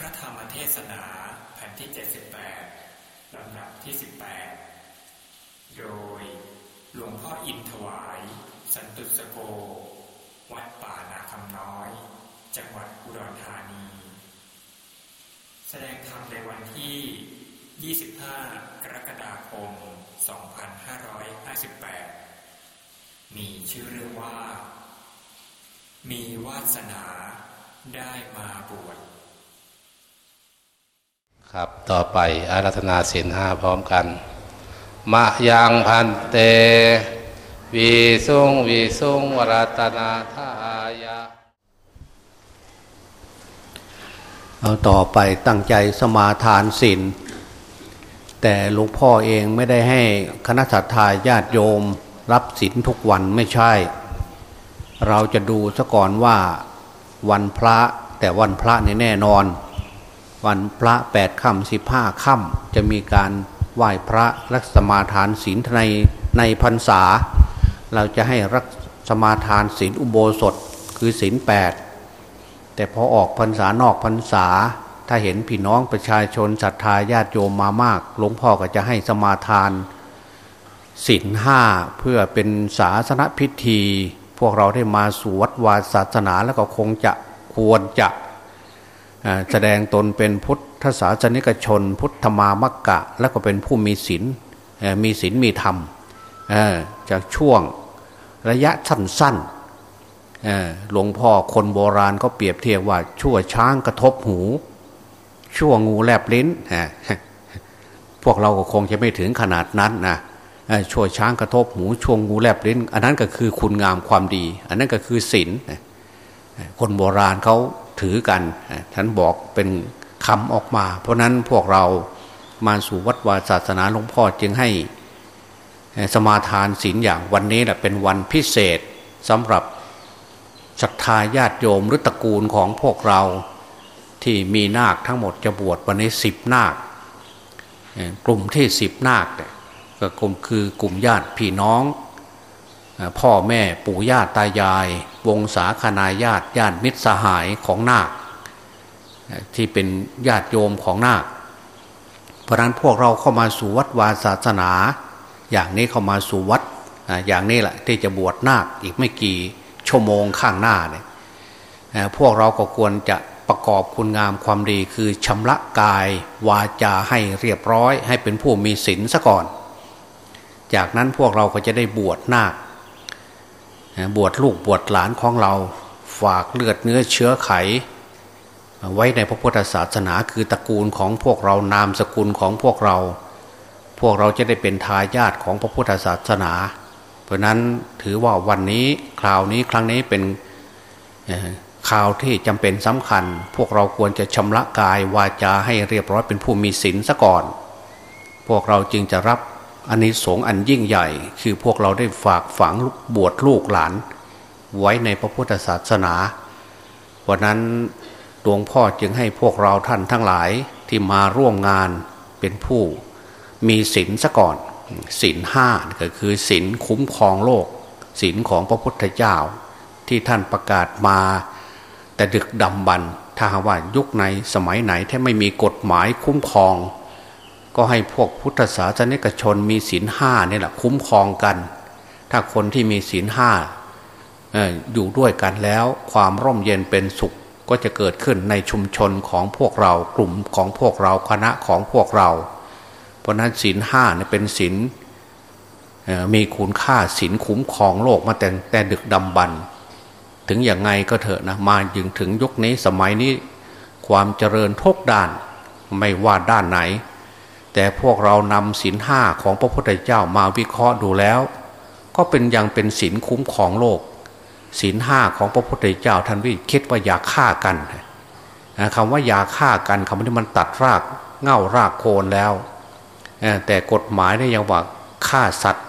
พระธรรมเทศนาแผ่นที่ 78 ลำดับที่ 18 โดยหลวงพ่ออินถวาย สันตุสโก วัดป่านาคำน้อย จังหวัดอุดรธานี แสดงธรรมในวันที่ 25 กรกฎาคม 2558 มีชื่อเรื่องว่า มีวาสนาได้มาบวช ครับต่อไปอารัธนาศีลห้าพร้อมกันมะยังพันเตวีสุงวีสุงวรัตนาทายะเอาต่อไปตั้งใจสมาทานศีลแต่หลวงพ่อเองไม่ได้ให้คณะสัตยาญาติโยมรับศีลทุกวันไม่ใช่ เราจะดูซะก่อนว่าวันพระแต่วันพระในแน่นอน วันพระแปดค่ำสิบห้าค่ำจะมีการไหว้พระรักสมาทานศีลในในพรรษา เราจะให้รักสมาทานศีลอุโบสถคือศีลแปดแต่พอออกพรรษานอกพรรษา ถ้าเห็นพี่น้องประชาชนศรัทธาญาติโยมมามากหลวงพ่อก็จะให้สมาทานศีลห้าเพื่อเป็นศาสนพิธี พวกเราได้มาสู่วัดวาศาสนาแล้วก็คงจะควรจะ แสดงตนเป็นพุทธศาสนิกชน พุทธมามักกะ แล้วก็เป็นผู้มีศีลมีศีลมีธรรมจากช่วงระยะสั้นๆหลวงพ่อคนโบราณก็เปรียบเทียบว่าชั่วช้างกระทบหู ชั่วงูแลบลิ้นพวกเราก็คงจะไม่ถึงขนาดนั้นนะชั่วช้างกระทบหูชั่วงูแลบลิ้น อันนั้นก็คือคุณงามความดี อันนั้นก็คือศีลคนโบราณเขา ถือกันท่านบอกเป็นคำออกมา เพราะนั้นพวกเรามาสู่วัดวาศาสนาหลวงพ่อจึงให้สมาทานศีลอย่างวันนี้แหละเป็นวันพิเศษสำหรับศรัทธาญาติโยมหรือตระกูลของพวกเราที่มีนาคทั้งหมดจะบวชวันนี้สิบนาค กลุ่มที่สิบนาคเนี่ยก็กลุ่มคือกลุ่มญาติพี่น้อง พ่อแม่ปู่ย่าตายาย วงศาคณาญาติญาติมิตรสหายของนาคที่เป็นญาติโยมของนาค เพราะนั้นพวกเราเข้ามาสู่วัดวาศาสนา อย่างนี้เข้ามาสู่วัดอย่างนี้แหละที่จะบวชนาคอีกไม่กี่ชั่วโมงข้างหน้าเนี่ยพวกเราก็ควรจะประกอบคุณงามความดีคือชำระกายวาจาให้เรียบร้อย ให้เป็นผู้มีศีลซะก่อน จากนั้นพวกเราก็จะได้บวชนาค บวชลูกบวชหลานของเราฝากเลือดเนื้อเชื้อไข ไว้ในพระพุทธศาสนาคือตระกูลของพวกเรานามสกุลของพวกเรา พวกเราจะได้เป็นทายาทของพระพุทธศาสนา เพราะนั้นถือว่าวันนี้คราวนี้ครั้งนี้เป็นข่าวที่จำเป็นสำคัญ พวกเราควรจะชำระกายวาจาให้เรียบร้อยเป็นผู้มีศีลซะก่อน พวกเราจึงจะรับ อานิสงส์อันยิ่งใหญ่ คือพวกเราได้ฝากฝังบวชลูกหลาน ไว้ในพระพุทธศาสนา วันนั้นหลวงพ่อจึงให้พวกเราท่านทั้งหลายที่มาร่วมงานเป็นผู้มีศีลซะก่อนศีลห้าก็คือศีลคุ้มครองโลกศีลของพระพุทธเจ้า ที่ท่านประกาศมา แต่ดึกดำบรรถ้าว่ายุคไหนสมัยไหนถ้าไม่มีกฎหมายคุ้มครอง ก็ให้พวกพุทธศาสนิกชนมีศีลห้านี่แหละคุ้มครองกัน ถ้าคนที่มีศีลห้าอยู่ด้วยกันแล้ว ความร่มเย็นเป็นสุขก็จะเกิดขึ้นในชุมชนของพวกเรากลุ่มของพวกเราคณะของพวกเรา เพราะนั้นศีลห้าเนี่ยเป็นศีลมีคุณค่าศีลคุ้มครองโลกมาแต่แต่ดึกดำบรรถึงอย่างไงก็เถอะนะมาถึงถึงยุคนี้สมัยนี้ ความเจริญทุกด้านไม่ว่าด้านไหน แต่พวกเรานำศีลห้าของพระพุทธเจ้ามาวิเคราะห์ดูแล้ว ก็เป็นยังเป็นศีลคุ้มครองโลกศีลห้าของพระพุทธเจ้าท่านวิคิดว่าอย่าฆ่ากันคำว่าอย่าฆ่ากันคำนี้มันตัดรากเง่ารากโคนแล้ว แต่กฎหมายเนี่ยยังว่าฆ่าสัตว์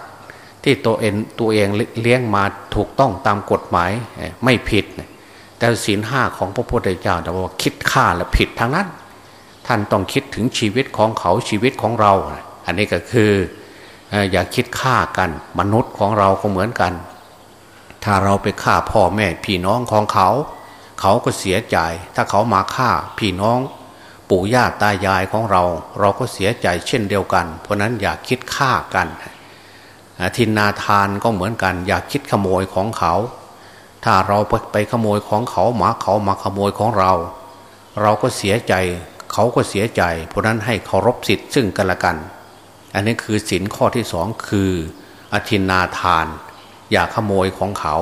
ที่ตัวเองตัวเองเลี้ยงมาถูกต้องตามกฎหมายไม่ผิด แต่ศีลห้าของพระพุทธเจ้าแต่ว่าคิดฆ่าแล้วผิดทั้งนั้น ท่านต้องคิดถึงชีวิตของเขาชีวิตของเรา อันนี้ก็คือเอ่ออย่าคิดฆ่ากันมนุษย์ของเราก็เหมือนกัน ถ้าเราไปฆ่าพ่อแม่พี่น้องของเขา เขาก็เสียใจ ถ้าเขามาฆ่าพี่น้อง ปู่ย่าตายายของเรา เราก็เสียใจเช่นเดียวกัน เพราะนั้นอย่าคิดฆ่ากันทินนาทานก็เหมือนกัน อย่าคิดขโมยของเขา ถ้าเราไปขโมยของเขาหมาเขามาขโมยของเรา เราก็เสียใจ เขาก็เสียใจ เพราะนั้นให้เคารพสิทธิ์ซึ่งกันและกัน อันนี้คือสินข้อที่สองคืออธินนาทาน อย่าขโมยของเขา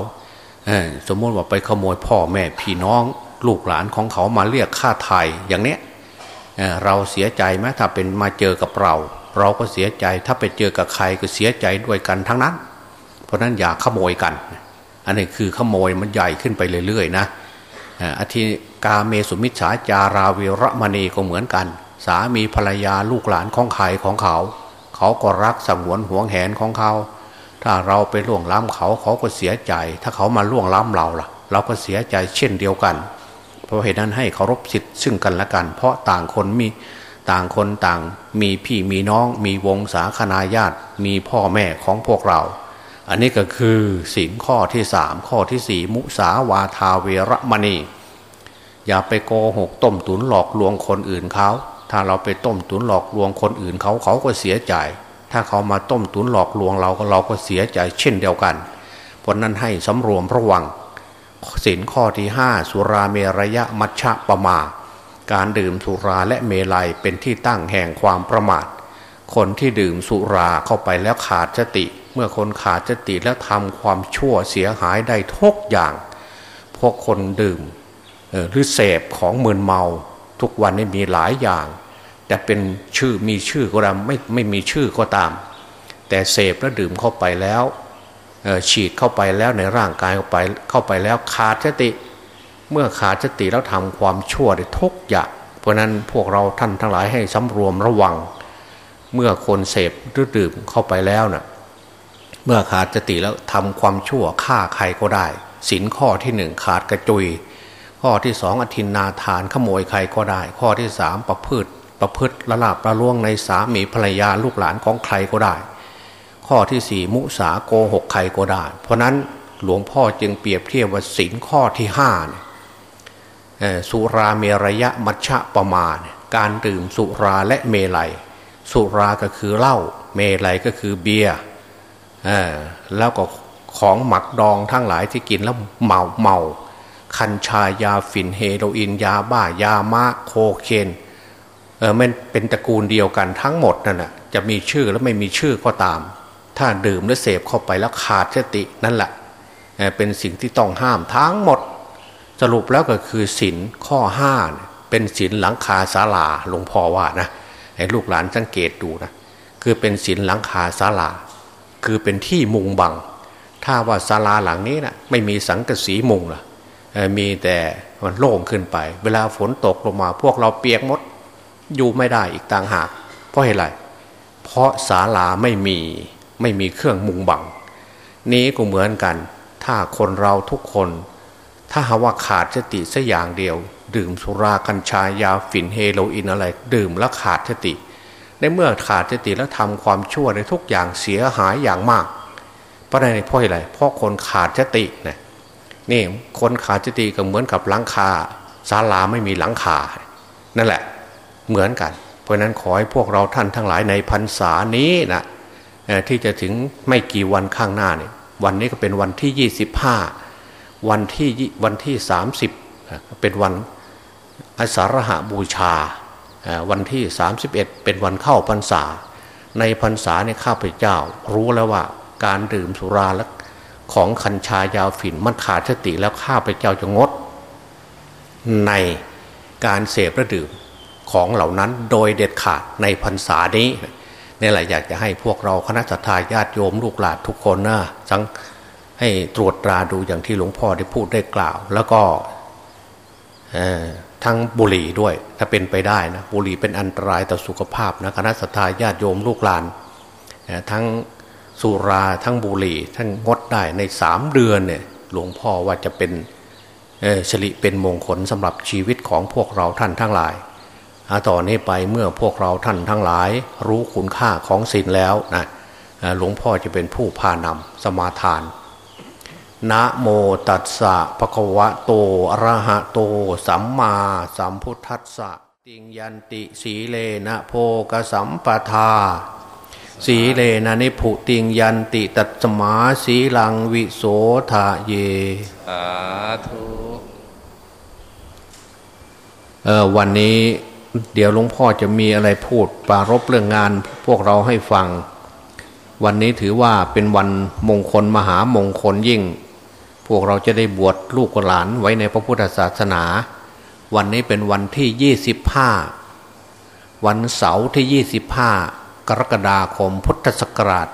สมมติว่าไปขโมยพ่อแม่พี่น้อง ลูกหลานของเขามาเรียกค่าไทยอย่างเนี้ยเราเสียใจไหมถ้าเป็นมาเจอกับเรา เราก็เสียใจถ้าไปเจอกับใครก็เสียใจด้วยกันทั้งนั้น เพราะนั้นอย่าขโมยกัน อันนี้คือขโมยมันใหญ่ขึ้นไปเรื่อยๆนะอธิ กาเมสุมิชฉาจาราวิรมณีก็เหมือนกัน สามีภรรยาลูกหลานของใครของเขา เขาก็รักสงวนห่วงแหนของเขา ถ้าเราไปล่วงล้ำเขาเขาก็เสียใจ ถ้าเขามาล่วงล้ำเราล่ะ เราก็เสียใจเช่นเดียวกัน เพราะเหตุนั้นให้เคารพสิทธิ์ซึ่งกันและกัน เพราะต่างคนมีต่างคนต่างมีพี่มีน้อง มีวงศาคณาญาติ มีพ่อแม่ของพวกเรา อันนี้ก็คือสินข้อที่สามข้อที่สี่มุสาวาทาเวรมณี อย่าไปโกหกต้มตุนหลอกลวงคนอื่นเขาถ้าเราไปต้มตุนหลอกลวงคนอื่นเขาเขาก็เสียใจ ถ้าเขามาต้มตุนหลอกลวงเราก็เราก็เสียใจเช่นเดียวกันเพราะนั้นให้สำรวมระวังสินข้อที่ห้าสุราเมรยะมัชฌะปะมา การดื่มสุราและเมลัยเป็นที่ตั้งแห่งความประมาท คนที่ดื่มสุราเข้าไปแล้วขาดสติ เมื่อคนขาดสติแล้วทำความชั่วเสียหายได้ทุกอย่าง พวกคนดื่ม หรือเสพของมึนเมา ทุกวันนี้มีหลายอย่าง แต่เป็นชื่อมีชื่อก็ตามไม่ไม่มีชื่อก็ตาม แต่เสพแล้วดื่มเข้าไปแล้วฉีดเข้าไปแล้วในร่างกายเข้าไปเข้าไปแล้วขาดสติ เมื่อขาดสติแล้วทำความชั่วได้ทุกอย่างเพราะนั้นพวกเราท่านทั้งหลายให้สำรวมระวัง เมื่อคนเสพหรือดื่มเข้าไปแล้วนะ่ะเมื่อขาดสติแล้วทำความชั่วฆ่าใครก็ได้สินข้อที่หนึ่งขาดกระจุย ข้อที่สองอธินนาทานขโมยใครก็ได้ ข้อที่สามประพฤติประพฤติละลาบละล่วงในสามีภรรยาลูกหลานของใครก็ได้ ข้อที่สี่มุสาโกหกใครก็ได้ เพราะนั้นหลวงพ่อจึงเปรียบเทียบว่าศีลข้อที่ห้าสุราเมรยะมัชฌะประมาณการดื่มสุราและเมลัย สุราก็คือเหล้าเมลัยก็คือเบียร์แล้วก็ของหมักดองทั้งหลายที่กินแล้วเมาเมา คัญชายาฝิ่นเฮโรอีนยาบ้ายามะโคเคนเออมันเป็นตระกูลเดียวกันทั้งหมดนั่นแหะจะมีชื่อแล้วไม่มีชื่อก็ตาม ถ้าดื่มและเสพเข้าไปแล้วขาดสตินั่นแหละเป็นสิ่งที่ต้องห้ามทั้งหมด สรุปแล้วก็คือศินข้อห้าเป็นศินหลังคาศาลาหลวงพ่อว่านะให้ลูกหลานสังเกตดูนะคือเป็นศินหลังคาศาลา คือเป็นที่มุงบัง ถ้าว่าศาลาหลังนี้นะไม่มีสังกสีมุงล่ะ มีแต่มันโล่งขึ้นไป เวลาฝนตกลงมา พวกเราเปียกมดอยู่ไม่ได้อีกต่างหาก เพราะอะไรเพราะศาลาไม่มีไม่มีเครื่องมุงบัง นี้ก็เหมือนกัน ถ้าคนเราทุกคน ถ้าหาว่าขาดสติสัอย่างเดียว ดื่มสุรากัญชายาฝิ่นเฮโรอีนอะไร ดื่มแล้วขาดสติ ในเมื่อขาดสติแล้วทำความชั่วในทุกอย่างเสียหายอย่างมาก เพราะอะไรเพราะอะไรเพราะคนขาดสตินะ นี่คนขาดสติก็เหมือนกับหลังคาศาลาไม่มีหลังคา นั่นแหละเหมือนกัน เพราะนั้นขอให้พวกเราท่านทั้งหลายในพรรษานี้นะที่จะถึงไม่กี่วันข้างหน้าเนี่ยวันนี้ก็เป็นวันที่ยี่สิบห้าวันที่วันที่สามสิบเป็นวันอสารหาบูชา วันที่สามสิบเอ็ดเป็นวันเข้าพรรษา ในพรรษาเนี่ยข้าพเจ้า รู้แล้วว่าการดื่มสุราและ ของคัญชายาวฝิ่นมันขาดสติแล้วข้าพเจ้าจะงด ในการเสพและดื่มของเหล่านั้นโดยเด็ดขาดในพรรษานี้นี่แหละอยากจะให้พวกเราคณะสัตยาญาติโยมลูกหลานทุกคนนะสังให้ตรวจตราดูอย่างที่หลวงพ่อได้พูดได้กล่าว แล้วก็ทั้งบุหรี่ด้วย ถ้าเป็นไปได้นะบุหรี่เป็นอันตรายต่อสุขภาพนะคณะสัตยาญาติโยมลูกหลานทั้ง สุราทั้งบุหรี่ท่านงดได้ในสามเดือนเนี่ยหลวงพ่อว่าจะเป็นฉลิเป็นมงคลสำหรับชีวิตของพวกเราท่านทั้งหลายต่อนนี้ไปเมื่อพวกเราท่านทั้งหลาย รู้คุณค่าของศีลแล้วนะหลวงพ่อจะเป็นผู้พานำสมาทาน นะโมตัสสะภะคะวะโตอะระหะโต สัมมาสัมพุทธัสสะติงยันติสีเลนะโพกสัมปทา สีเลนะนิพุติงยันติตัตสมาสีลังวิโสทะเยสาธุเออวันนี้เดี๋ยวหลวงพ่อจะมีอะไรพูดปรารบเรื่องงานพวกเราให้ฟัง วันนี้ถือว่าเป็นวันมงคลมหามงคลยิ่ง พวกเราจะได้บวชลูกหลานไว้ในพระพุทธศาสนา วันนี้เป็นวันที่ 25 วันเสาร์ที่ 25 กรกฎาคมพุทธศักราช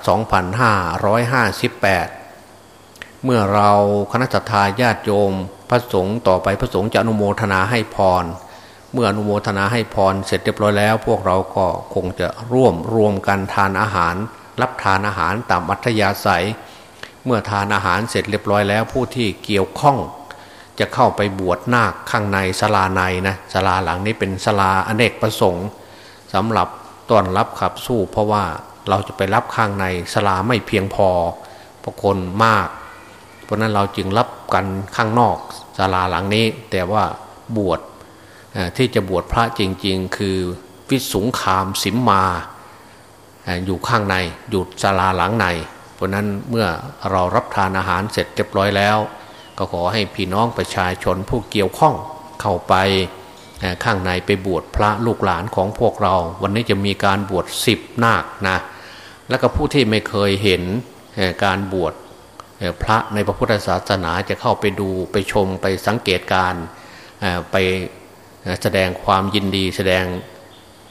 2558 เมื่อเราคณะทาญาติโยมพระสงฆ์ต่อไปพระสงฆ์จะอนุโมทนาให้พร เมื่ออนุโมทนาให้พรเสร็จเรียบร้อยแล้ว พวกเราก็คงจะร่วมรวมกันทานอาหาร รับทานอาหารตามอัธยาศัย เมื่อทานอาหารเสร็จเรียบร้อยแล้วผู้ที่เกี่ยวข้องจะเข้าไปบวชนาคข้างในศาลาในนะศาลาหลังนี้เป็นศาลาอเนกประสงค์สำหรับ ต้อนรับขับสู้ เพราะว่าเราจะไปรับข้างในศาลาไม่เพียงพอเพราะคนมาก เพราะนั้นเราจึงรับกันข้างนอกศาลาหลังนี้ แต่ว่าบวชที่จะบวชพระจริง ๆ คือวิสุงคามสิมมาอยู่ข้างในอยู่ศาลาหลังใน เพราะนั้นเมื่อเรารับทานอาหารเสร็จเรียบร้อยแล้ว ก็ขอให้พี่น้องประชาชนผู้เกี่ยวข้องเข้าไป ข้างในไปบวชพระลูกหลานของพวกเรา วันนี้จะมีการบวชสิบนาคนะแล้วก็ผู้ที่ไม่เคยเห็นการบวชพระในพระพุทธศาสนาจะเข้าไปดูไปชมไปสังเกตการไปแสดงความยินดี แสดง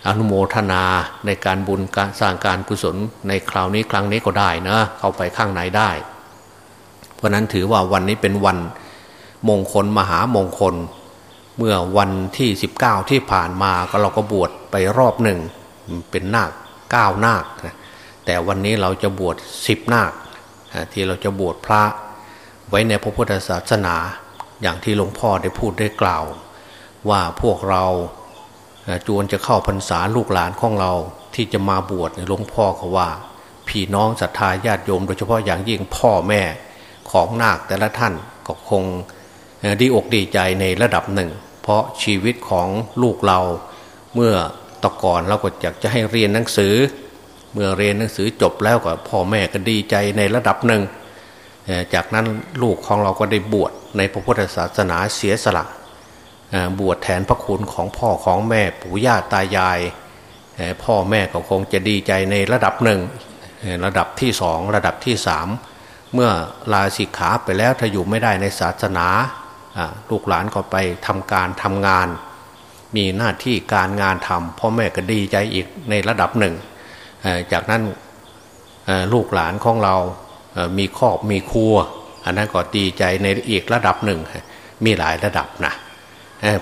อนุโมทนาในการบุญการสร้างการกุศลในคราวนี้ครั้งนี้ก็ได้นะเข้าไปข้างในได้ เพราะนั้นถือว่าวันนี้เป็นวันมงคลมหามงคล เมื่อวันที่ 19 ที่ผ่านมาก็เราก็บวชไปรอบหนึ่ง เป็นนาคเก้านาคนะแต่วันนี้เราจะบวชสิบนาค ที่เราจะบวชพระไว้ในพระพุทธศาสนา อย่างที่หลวงพ่อได้พูดได้กล่าว ว่าพวกเราจวนจะเข้าพรรษาลูกหลานของเราที่จะมาบวชในหลวงพ่อเขาว่า พี่น้องศรัทธาญาติโยม โดยเฉพาะอย่างยิ่งพ่อแม่ของนาคแต่ละท่านก็คง ดีอกดีใจในระดับหนึ่ง เพราะชีวิตของลูกเราเมื่อตะก่อนเราก็อยากจะให้เรียนหนังสือ เมื่อเรียนหนังสือจบแล้วก็พ่อแม่ก็ดีใจในระดับหนึ่ง จากนั้นลูกของเราก็ได้บวชในพระพุทธศาสนาเสียสละบวชแทนพระคุณของพ่อของแม่ปู่ย่าตายาย พ่อแม่ก็คงจะดีใจในระดับหนึ่ง ระดับที่สองระดับที่สามเมื่อลาสิกขาไปแล้วถ้าอยู่ไม่ได้ในศาสนา ลูกหลานก็ไปทำการทำงาน มีหน้าที่การงานทำพ่อแม่ก็ดีใจอีกในระดับหนึ่ง จากนั้นลูกหลานของเรามีครอบมีครัว อันนั้นก็ดีใจในอีกระดับหนึ่ง มีหลายระดับนะ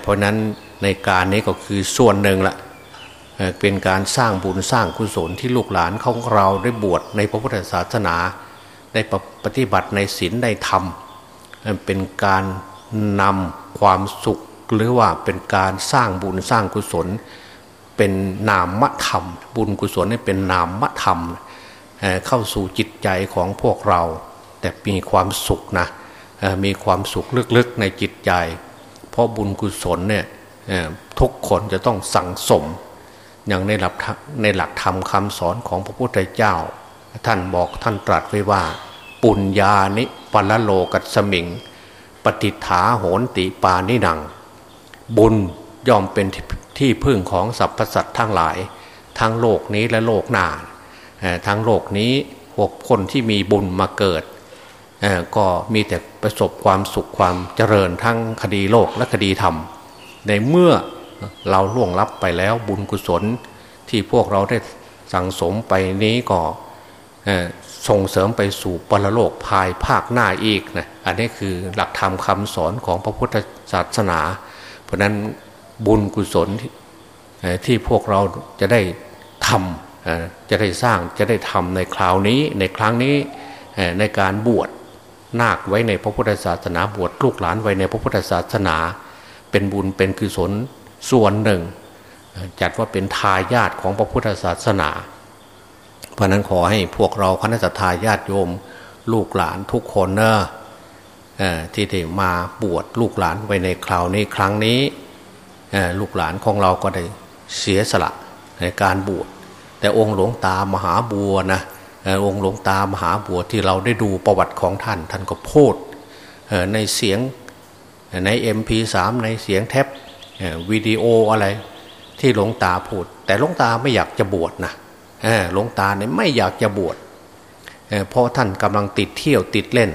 เพราะนั้นในการนี้ก็คือส่วนหนึ่งละเป็นการสร้างบุญสร้างกุศลที่ลูกหลานของเราได้บวชในพระพุทธศาสนา ได้ปฏิบัติในศีลในธรรม เป็นการ นำความสุขหรือว่าเป็นการสร้างบุญสร้างกุศล เป็นนามธรรม บุญกุศลนี่เป็นนามธรรม เข้าสู่จิตใจของพวกเรา แต่มีความสุขนะมีความสุขลึกๆในจิตใจ เพราะบุญกุศลเนี่ยทุกคนจะต้องสั่งสม อย่างในหลักธรรมในหลักธรรมคำสอนของพระพุทธเจ้า ท่านบอกท่านตรัสไว้ว่า ปุญญานิปัลโลกัสมิง ปฏิฐาโหนติปานิหนัง บุญย่อมเป็นที่ที่พึ่งของสรรพสัตว์ทั้งหลาย ทั้งโลกนี้และโลกหน้าทั้งโลกนี้หกคนที่มีบุญมาเกิด ก็มีแต่ประสบความสุขความเจริญทั้งคดีโลกและคดีธรรม ในเมื่อเราล่วงลับไปแล้วบุญกุศลที่พวกเราได้สั่งสมไปนี้ก็ส่งเสริมไปสู่ปรโลกภายภาคหน้าอีกนะ อันนี้คือหลักธรรมคำสอนของพระพุทธศาสนา เพราะฉะนั้นบุญกุศลที่พวกเราจะได้ทำจะได้สร้างจะได้ทำในคราวนี้ในครั้งนี้ในการบวชนาคไว้ในพระพุทธศาสนาบวชลูกหลานไว้ในพระพุทธศาสนา เป็นบุญเป็นกุศลส่วนหนึ่ง จัดว่าเป็นทายาทของพระพุทธศาสนา เพราะนั้นขอให้พวกเราคณะสัตยาญาติโยม ลูกหลานทุกคนเนอะ ที่ได้มาบวชลูกหลานไว้ในคราวนี้ครั้งนี้ลูกหลานของเราก็ได้เสียสละในการบวชแต่องค์หลวงตามหาบัวนะองค์หลวงตามหาบัวที่เราได้ดูประวัติของท่าน ท่านก็พูดในเสียงใน MP3 ในเสียงแท็บวิดีโออะไรที่หลวงตาพูด แต่หลวงตาไม่อยากจะบวชนะหลวงตาเนี่ยไม่อยากจะบวชเพราะท่านกำลังติดเที่ยวติดเล่น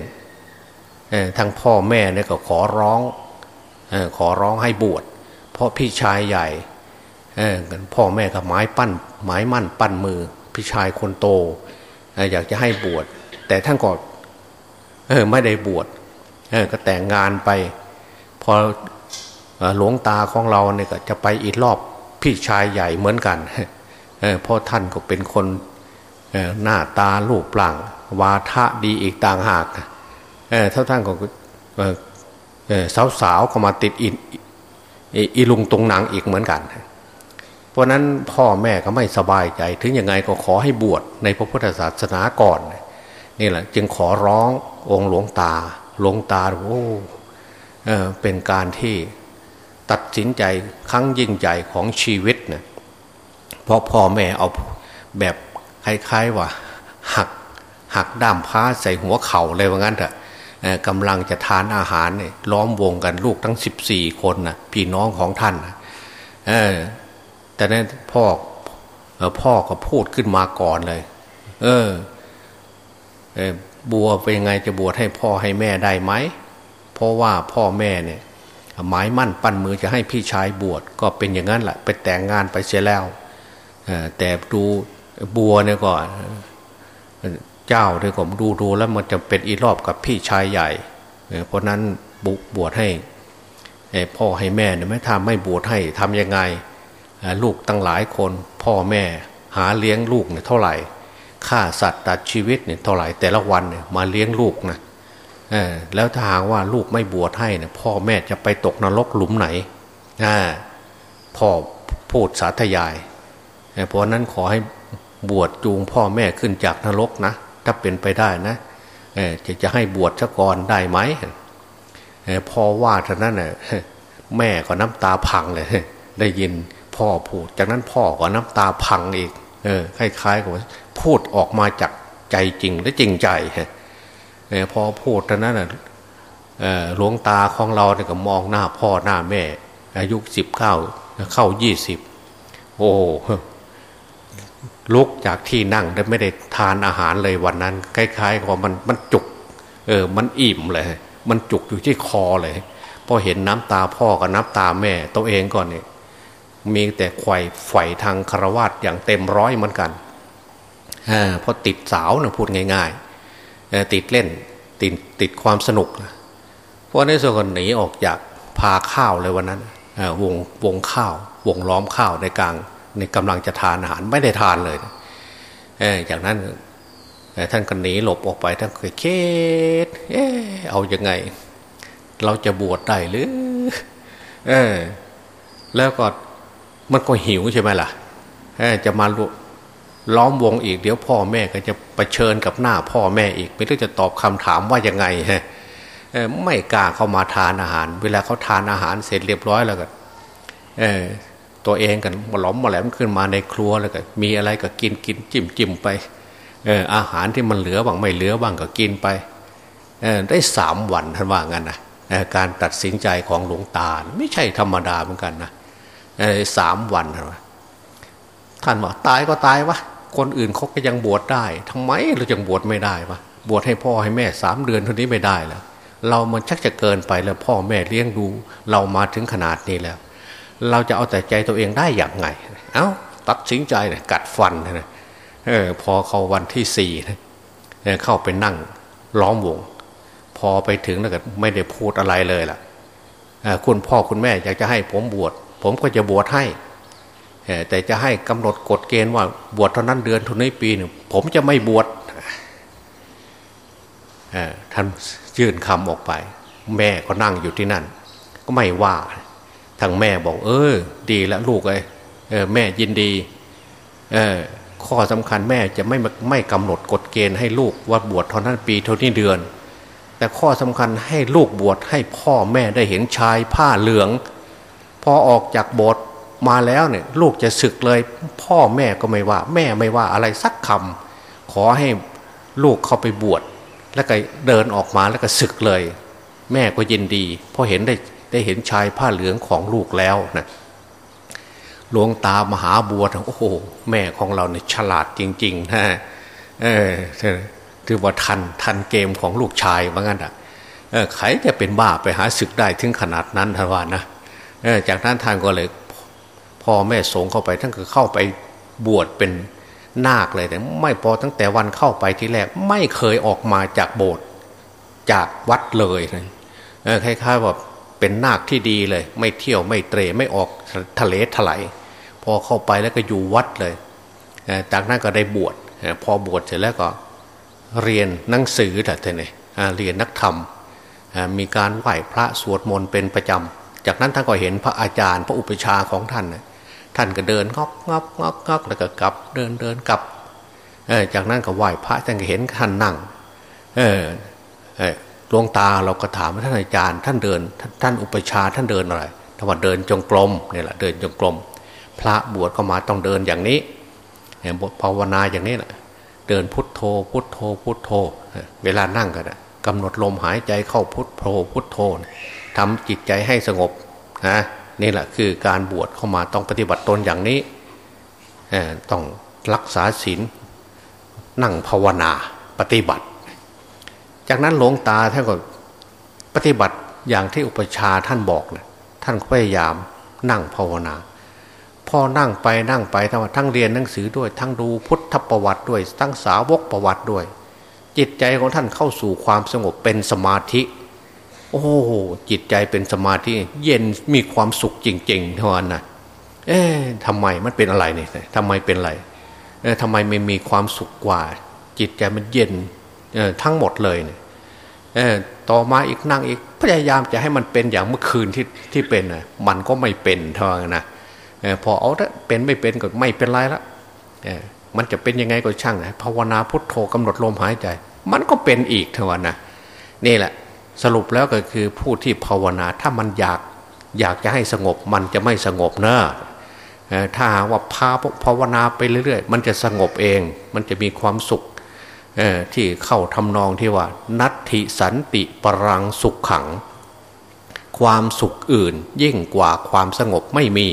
ทั้งพ่อแม่เนี่ยก็ขอร้องขอร้องให้บวช เพราะพี่ชายใหญ่พ่อแม่กับไม้ปั้นไม้มั่นปั้นมือ พี่ชายคนโต อยากจะให้บวช แต่ท่านก็ไม่ได้บวชก็แต่งงานไป พอหลวงตาของเราเนี่ยก็จะไปอีกรอบพี่ชายใหญ่เหมือนกันเพราะท่านก็เป็นคนหน้าตาลูกปลังวาทะดีอีกต่างหาก เท่าท่านก็สาวๆก็มาติดอินอีลุงตรงหนังอีกเหมือนกัน เพราะนั้นพ่อแม่ก็ไม่สบายใจ ถึงยังไงก็ขอให้บวชในพระพุทธศาสนาก่อน นี่แหละ จึงขอร้ององค์หลวงตา หลวงตาโอ้เเป็นการที่ตัดสินใจครั้งยิ่งใหญ่ของชีวิตเนะเพราะพ่อแม่เอาแบบคล้ายๆว่า หักหักด้ามพ้าใส่หัวเข่าเลยว่างั้นเถอะ กำลังจะทานอาหารเนี่ยล้อมวงกันลูกทั้งสิบสี่คนนะพี่น้องของท่านนะแต่นั้นพ่อพ่อก็พูดขึ้นมาก่อนเลย เออบัวเป็นยังไงจะบวชให้พ่อให้แม่ได้ไหมเพราะว่าพ่อแม่เนี่ยหมายมั่นปั้นมือจะให้พี่ชายบวชก็เป็นอย่างนั้นแหละไปแต่งงานไปเสียแล้วแต่ดูบัวเนี่ยก่อน เจ้าด้วยผมดูดูแล้วมันจะเป็นอีรอบกับพี่ชายใหญ่ เพราะนั้นบุบวชให้พ่อให้แม่เนี่ยไม่ทำไม่บวชให้ทำยังไงลูกตั้งหลายคน พ่อแม่หาเลี้ยงลูกเนี่ยเท่าไหร่ค่าสัตว์ตัดชีวิตเนี่ยเท่าไหร่แต่ละวันเนี่ยมาเลี้ยงลูกนะแล้วถ้าหากว่าลูกไม่บวชให้เนี่ยพ่อแม่จะไปตกนรกหลุมไหนพ่อพูดสาธยาย เพราะนั้นขอให้บวชจูงพ่อแม่ขึ้นจากนรกนะ ถ้าเป็นไปได้นะจะจะให้บวชซะก่อนได้ไหมพอว่าเท่านั้นน่ะแม่ก็น้ำตาพังเลย ได้ยินพ่อพูด จากนั้นพ่อก็น้ำตาพังอีก เออคล้ายๆกับพูดออกมาจากใจจริงและจริงใจพอพูดเท่านั้นน่ะหลวงตาของเราเนี่ยก็มองหน้าพ่อหน้าแม่ อายุสิบเก้าเข้ายี่สิบโอ้ ลุกจากที่นั่งได้ไม่ได้ทานอาหารเลยวันนั้น คล้ายๆกับมันมันจุก เออ มันอิ่มเลย มันจุกอยู่ที่คอเลยพอเห็นน้ำตาพ่อกับน้ำตาแม่ ตัวเองก่อนเนี่ยมีแต่ไข่ไฟทางคารวาสอย่างเต็มร้อยเหมือนกันอพอติดสาวนะพูดง่ายๆติดเล่นติดติดความสนุกเพราะในส่วนคนหนีออกจากพาข้าวเลยวันนั้นวงวงข้าว วงล้อมข้าวในกลาง นกำลังจะทานอาหารไม่ได้ทานเลยเออจากนั้นท่านก็หนีหลบออกไปท่านเคยเคสเออเอาอยัางไง เราจะบวชได้หรือ เออ แล้วก็มันก็หิวใช่ไหมล่ะจะมาล้อมวงอีกเดี๋ยวพ่อแม่ก็จะไปเชิญกับหน้าพ่อแม่อีก ไม่รู้จะตอบคำถามว่ายังไงฮะไม่กล้าเข้ามาทานอาหาร เวลาเขาทานอาหารเสร็จเรียบร้อยแล้วก็เออ ตัวเองกันมาหลอมมาแหลมขึ้นมาในครัวแล้วก็มีอะไรก็กินกินจิ้มจิ้มไปเอออาหารที่มันเหลือบ้างไม่เหลือบ้างก็กินไปเออได้สามวันท่านว่างั้นนะการตัดสินใจของหลวงตาไม่ใช่ธรรมดาเหมือนกันนะสามวันท่านบอกตายก็ตายวะคนอื่นเขาก็ยังบวชได้ทำไมเราจึงบวชไม่ได้วะบวชให้พ่อให้แม่สามเดือนเท่านี้ไม่ได้แล้วเรามันชักจะเกินไปแล้วพ่อแม่เลี้ยงดู เรามาถึงขนาดนี้แล้ว เราจะเอาแต่ใจตัวเองได้อย่างไง เอา้าตัดสินใจเนี่ยกัดฟันนะเออพอเขาวันที่สี่นะเข้าไปนั่งล้อมวง พอไปถึงแล้วก็ไม่ได้พูดอะไรเลยล่ะคุณพ่อคุณแม่อยากจะให้ผมบวชผมก็จะบวชให้แต่จะให้กำหนดกฎเกณฑ์ว่าบวชเท่านั้นเดือนท่านี้ปีหนึ่งผมจะไม่บวชท่านยื่นคำออกไป แม่ก็นั่งอยู่ที่นั่น ก็ไม่ว่า ทางแม่บอก เออ ดีแล้วลูกเอ้เออแม่ยินดี เออข้อสำคัญแม่จะไม่ไม่กำหนดกฎเกณฑ์ให้ลูกว่าบวชเท่านั้นปีเท่านี้เดือน แต่ข้อสำคัญให้ลูกบวชให้พ่อแม่ได้เห็นชายผ้าเหลือง พอออกจากโบสถ์มาแล้วเนี่ยลูกจะศึกเลย พ่อแม่ก็ไม่ว่า แม่ไม่ว่าอะไรสักคำขอให้ลูกเข้าไปบวชแล้วก็เดินออกมาแล้วก็ศึกเลย แม่ก็ยินดีเพราะเห็นได้ ได้เห็นชายผ้าเหลืองของลูกแล้วนะหลวงตามหาบวชโอ้โห แม่ของเราเนี่ยฉลาดจริง ๆ นะเออถือว่าทันทันเกมของลูกชายว่างั้นอะใครจะเป็นบ้าไปหาศึกได้ถึงขนาดนั้นท่านว่านะจากนั้นท่านก็เลยพ่อแม่สงเข้าไปท่านก็เข้าไปบวชเป็นนาคเลยแต่ไม่พอตั้งแต่วันเข้าไปที่แรกไม่เคยออกมาจากโบสถ์จากวัดเลยนะคล้ายๆว่า เป็นนาคที่ดีเลย ไม่เที่ยวไม่เตะไม่ออกทะเลถลายพอเข้าไปแล้วก็อยู่วัดเลยจากนั้นก็ได้บวชพอบวชเสร็จแล้วก็เรียนหนังสือแต่เนีเรียนนักธรรมมีการไหว้พระสวดมนต์เป็นประจำ จากนั้นท่านก็เห็นพระอาจารย์ พระอุปชาของท่าน ท่านก็เดินงอกงอกงอกงอกแล้วก็กลับเดินเดินกลับจากนั้นก็ไหว้พระท่านก็เห็นท่านนั่ง ดวงตาเราก็ถามท่านอาจารย์ท่านเดิน ท่านอุปชาท่านเดินอะไรถ้าว่าเดินจงกรมเนี่ยแหละเดินจงกรม พระบวชเข้ามาต้องเดินอย่างนี้บทภาวนาอย่างนี้แหละเดินพุทโธ พุทโธ พุทโธ เวลานั่งกันกำหนดลมหายใจเข้าพุทโธพุทโธทำจิตใจให้สงบนะนี่แหละคือการบวชเข้ามาต้องปฏิบัติตนอย่างนี้ต้องรักษาศีลนั่งภาวนาปฏิบัติ จากนั้นหลวงตาท่านก็ปฏิบัติอย่างที่อุปชาท่านบอกนะท่านพยายามนั่งภาวนาพอนั่งไปนั่งไปทั้งเรียนหนังสือด้วย ทั้งดูพุทธประวัติด้วย ทั้งสาวกประวัติด้วย จิตใจของท่านเข้าสู่ความสงบเป็นสมาธิ โอ้โหจิตใจเป็นสมาธิ เย็นมีความสุขจริงๆเท่านั้นนะเอ๊ะทำไมมันเป็นอะไรเนี่ยทำไมเป็นอะไรเอ๊ะทำไมไม่มีความสุขกว่า จิตใจมันเย็น ทั้งหมดเลยเนี่ยต่อมาอีกนั่งอีกพยายามจะให้มันเป็นอย่างเมื่อคืนที่ที่เป็นนะมันก็ไม่เป็นเท่านั้นนะพอเอาเป็นไม่เป็นก็ไม่เป็นไรละมันจะเป็นยังไงก็ช่างนะภาวนาพุทโธกำหนดลมหายใจ มันก็เป็นอีกเท่านั้นนะนี่แหละสรุปแล้วก็คือผู้ที่ภาวนาถ้ามันอยากอยากจะให้สงบมันจะไม่สงบเนอะถ้าว่าพาภาวนาไปเรื่อย ๆ มันจะสงบเอง มันจะมีความสุข ที่เข้าทำนองที่ว่า นัตถิสันติปรังสุขขัง ความสุขอื่นยิ่งกว่าความสงบไม่มี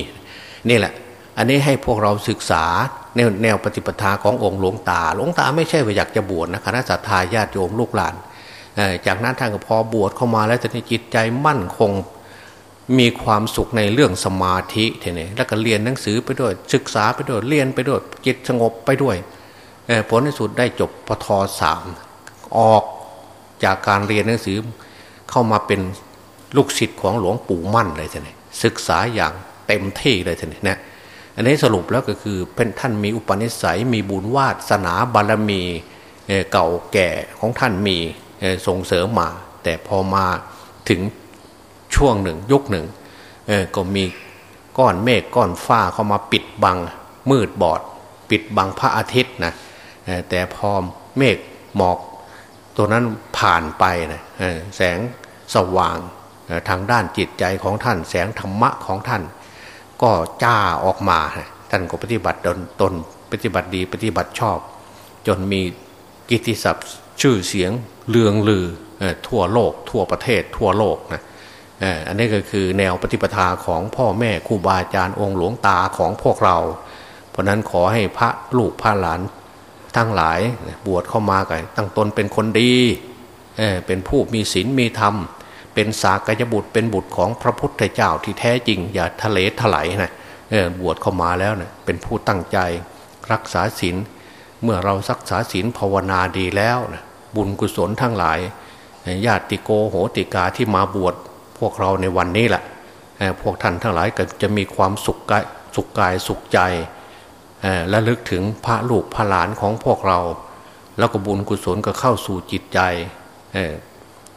นี่แหละ อันนี้ให้พวกเราศึกษาแนวแนวปฏิปทาขององค์หลวงตา หลวงตาไม่ใช่ว่าอยากจะบวชนะคณะสัตยาญาติโยมลูกหลาน จากนั้นท่านก็พอบวชเข้ามาแล้วจะจิตใจมั่นคงมีความสุขในเรื่องสมาธิเท่นี้แล้วก็เรียนหนังสือไปด้วยศึกษาไปด้วยเรียนไปด้วยจิตสงบไปด้วย ผลในสุดได้จบปทสามออกจากการเรียนหนังสือเข้ามาเป็นลูกศิษย์ของหลวงปู่มั่นเลยท่านศึกษาอย่างเต็มที่เลยทีนี้นะอันนี้สรุปแล้วก็คือเป็นท่านมีอุปนิสัยมีบุญวาสนาบารมีเก่าแก่ของท่านมีส่งเสริมมา แต่พอมาถึงช่วงหนึ่งยุคหนึ่งก็มีก้อนเมฆก้อนฟ้าเข้ามาปิดบังมืดบอด ปิดบังพระอาทิตย์นะ แต่พอเมฆหมอกตัวนั้นผ่านไปนะแสงสว่างทางด้านจิตใจของท่าน แสงธรรมะของท่าน ก็จ้าออกมาท่านก็ปฏิบัติตนตนปฏิบัติดีปฏิบัติชอบ จนมีกิติศัพท์ชื่อเสียงเลืองลือทั่วโลก ทั่วประเทศ ทั่วโลกนะอันนี้ก็คือแนวปฏิปทาของพ่อแม่ครูบาอาจารย์องค์หลวงตาของพวกเรา เพราะนั้นขอให้พระลูกพระหลาน ทั้งหลายบวชเข้ามากันตั้งตนเป็นคนดีเป็นผู้มีศีลมีธรรม เป็นสากยบุตรเป็นบุตรของพระพุทธเจ้าที่แท้จริง อย่าทะเลถลายนะบวชเข้ามาแล้วเนะเป็นผู้ตั้งใจรักษาศีลเมื่อเรารักษาศีลภาวนาดีแล้วนะบุญกุศลทั้งหลายญาติโกโหติกาที่มาบวชพวกเราในวันนี้แหละพวกท่านทั้งหลายก็จะมีความสุขกายสุขกายสุขใจ และลึกถึงพระลูกพระหลานของพวกเรา แล้วก็บุญกุศลก็เข้าสู่จิตใจ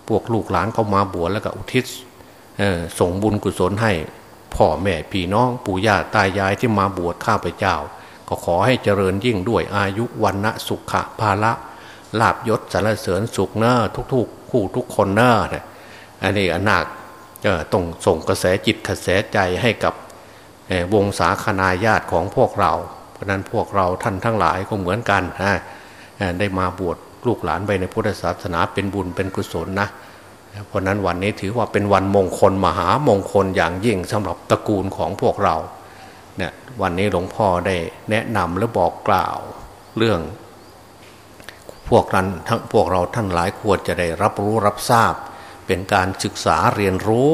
พวกลูกหลานเขามาบวชแล้วก็อุทิศส่งบุญกุศลให้พ่อแม่พี่น้องปู่ย่าตายายที่มาบวชข้าพเจ้า ก็ขอให้เจริญยิ่งด้วยอายุวันณะสุขะภาละลาบยศสารเสริญสุขเนอทุกๆ คู่ทุกคนเนออันนี้อนาคต้องส่งกระแสจิตกระแสใจให้กับวงศาคณาญาติของพวกเรา เพราะนั้นพวกเราท่านทั้งหลายก็เหมือนกันได้มาบวชลูกหลานไปในพุทธศาสนาเป็นบุญเป็นกุศลนะเพราะนั้นวันนี้ถือว่าเป็นวันมงคลมหามงคลอย่างยิ่งสำหรับตระกูลของพวกเราเนี่ยวันนี้หลวงพ่อได้แนะนำและบอกกล่าวเรื่อง พวกนั้นทั้งพวกเราท่านหลายควรจะได้รับรู้รับทราบ เป็นการศึกษาเรียนรู้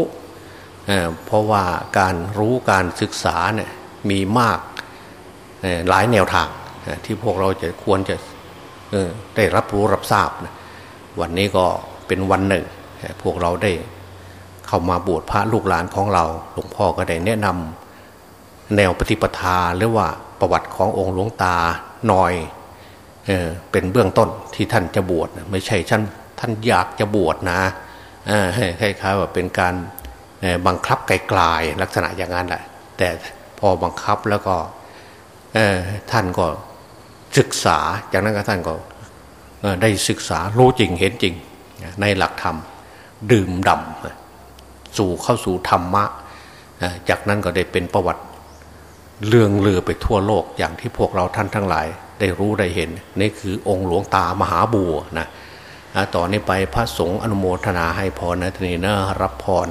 เเพราะว่าการรู้การศึกษาเนี่ยมีมาก หลายแนวทางที่พวกเราจะควรจะได้รับรู้รับทราบนะวันนี้ก็เป็นวันหนึ่ง พวกเราได้เข้ามาบวชพระลูกหลานของเราหลวงพ่อก็ได้แนะนำแนวปฏิปทาหรือว่าประวัติขององค์หลวงตาหน่อยเออเป็นเบื้องต้นที่ท่านจะบวชไม่ใช่ท่านท่านอยากจะบวชนะคล้ายๆว่าเป็นการบังคับไกลๆลักษณะอย่างนั้นแหละแต่พอบังคับแล้วก็ ท่านก็ศึกษาจากนั้นก็ท่านก็ได้ศึกษารู้จริงเห็นจริง ในหลักธรรม ดื่มดำสู่เข้าสู่ธรรมะ จากนั้นก็ได้เป็นประวัติเลื่องเลือไปทั่วโลกอย่างที่พวกเราท่านทั้งหลาย ได้รู้ได้เห็น นี่คือองค์หลวงตามหาบัวนะต่อนนี้ไปพระสงฆ์อนุโมทนาให้พรนะทีนี้นะรับพร